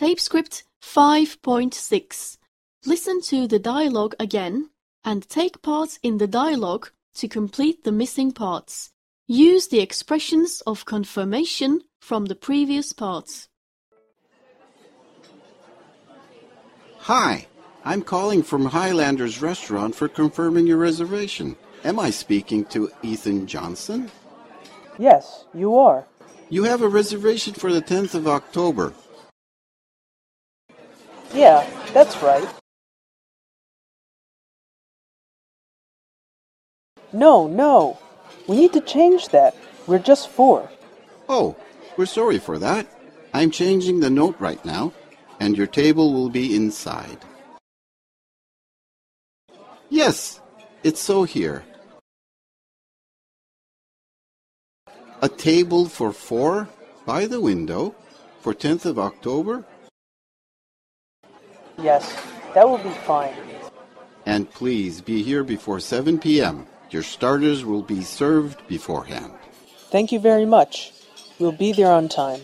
Tape script 5.6. Listen to the dialogue again and take part in the dialogue to complete the missing parts. Use the expressions of confirmation from the previous parts. Hi, I'm calling from Highlanders Restaurant for confirming your reservation. Am I speaking to Ethan Johnson? Yes, you are. You have a reservation for the 10th of October. Yeah, that's right. No, no. We need to change that. We're just four. Oh, we're sorry for that. I'm changing the note right now, and your table will be inside. Yes, it's so here. A table for four by the window for 10th of October, Yes, that will be fine. and please be here before 7 p.m. Your starters will be served beforehand. Thank you very much. We'll be there on time.